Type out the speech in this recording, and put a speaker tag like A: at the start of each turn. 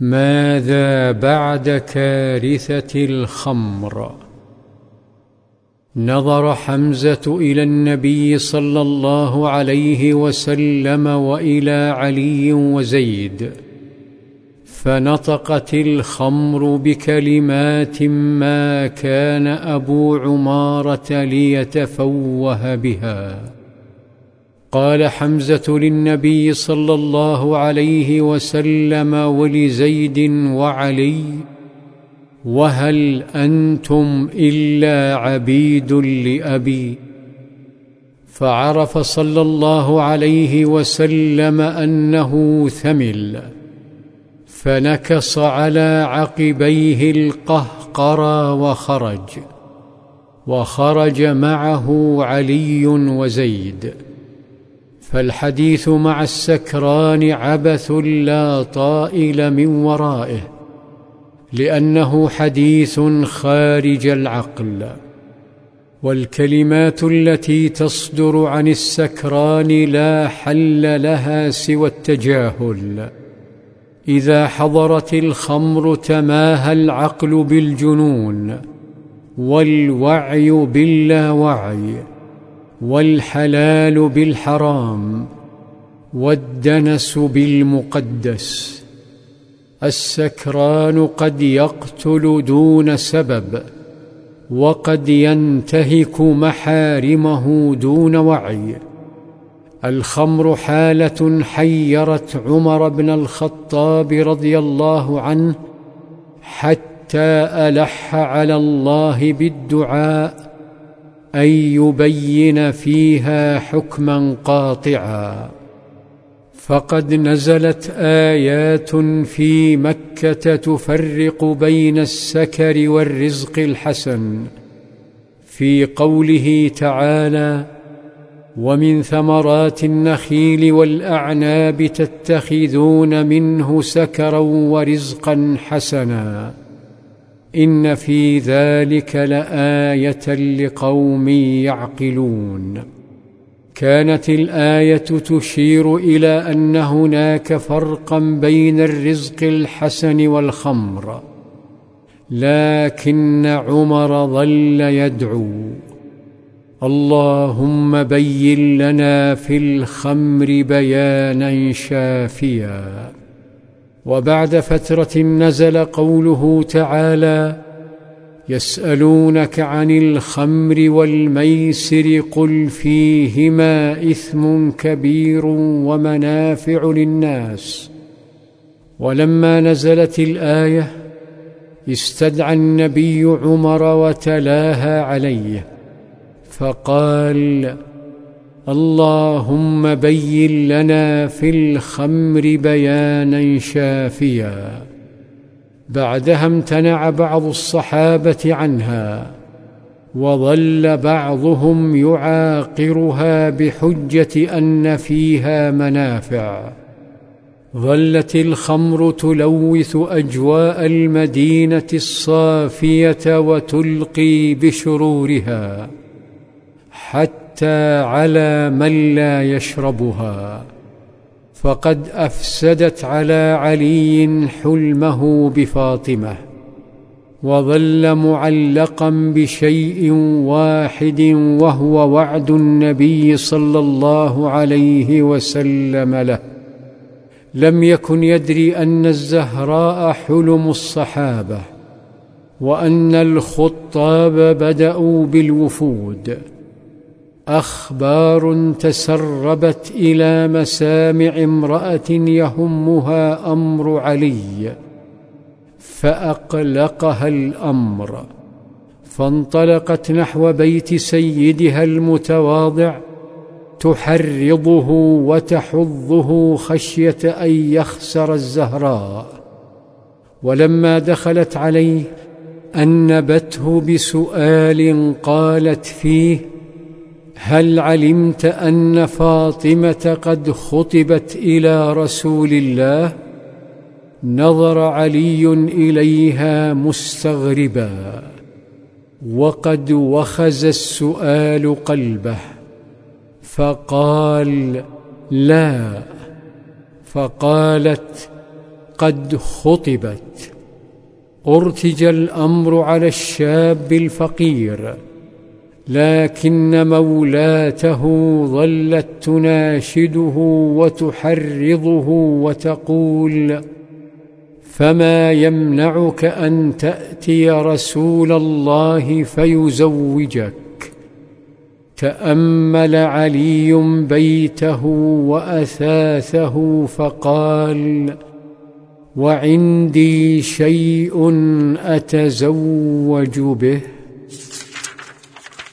A: ماذا بعد كارثة الخمر؟ نظر حمزة إلى النبي صلى الله عليه وسلم وإلى علي وزيد فنطقت الخمر بكلمات ما كان أبو عمارة ليتفوه بها. قال حمزة للنبي صلى الله عليه وسلم ولزيد وعلي وهل أنتم إلا عبيد لأبي؟ فعرف صلى الله عليه وسلم أنه ثمل فنكص على عقبيه القهقرى وخرج وخرج معه علي وزيد. فالحديث مع السكران عبث لا طائل من ورائه لأنه حديث خارج العقل والكلمات التي تصدر عن السكران لا حل لها سوى التجاهل. إذا حضرت الخمر تماهى العقل بالجنون والوعي باللاوعي. والحلال بالحرام والدنس بالمقدس السكران قد يقتل دون سبب وقد ينتهك محارمه دون وعي الخمر حالة حيرت عمر بن الخطاب رضي الله عنه حتى ألح على الله بالدعاء أن يبين فيها حكما قاطعا. فقد نزلت آيات في مكة تفرق بين السكر والرزق الحسن. في قوله تعالى ومن ثمرات النخيل والأعناب تتخذون منه سكرا ورزقا حسنا. إن في ذلك لآية لقوم يعقلون. كانت الآية تشير إلى أن هناك فرقا بين الرزق الحسن والخمر لكن عمر ظل يدعو. اللهم بين لنا في الخمر بيانا شافيا. وبعد فترة نزل قوله تعالى يسألونك عن الخمر والميسر قل فيهما إثم كبير ومنافع للناس. ولما نزلت الآية استدعى النبي عمر وتلاها عليه فقال اللهم بين لنا في الخمر بيانا شافيا. بعدها امتنع بعض الصحابة عنها وظل بعضهم يعاقرها بحجة أن فيها منافع. ظلت الخمر تلوث أجواء المدينة الصافية وتلقي بشرورها. حتى على من لا يشربها. فقد أفسدت على علي حلمه بفاطمة وظل معلقا بشيء واحد وهو وعد النبي صلى الله عليه وسلم له. لم يكن يدري أن الزهراء حلم الصحابة وأن الخطاب بدأوا بالوفود. أخبار تسربت إلى مسامع امرأة يهمها أمر علي فأقلقها الأمر فانطلقت نحو بيت سيدها المتواضع تحرضه وتحضه خشية أن يخسر الزهراء. ولما دخلت عليه أنبته بسؤال قالت فيه هل علمت أن فاطمة قد خطبت إلى رسول الله؟ نظر علي إليها مستغربا. وقد وخز السؤال قلبه. فقال لا. فقالت قد خطبت. أرتج الأمر على الشاب الفقير. لكن مولاته ظلت تناشده وتحرضه وتقول فما يمنعك أن تأتي رسول الله فيزوجك؟ تأمل علي بيته وأثاثه فقال وعندي شيء أتزوج به؟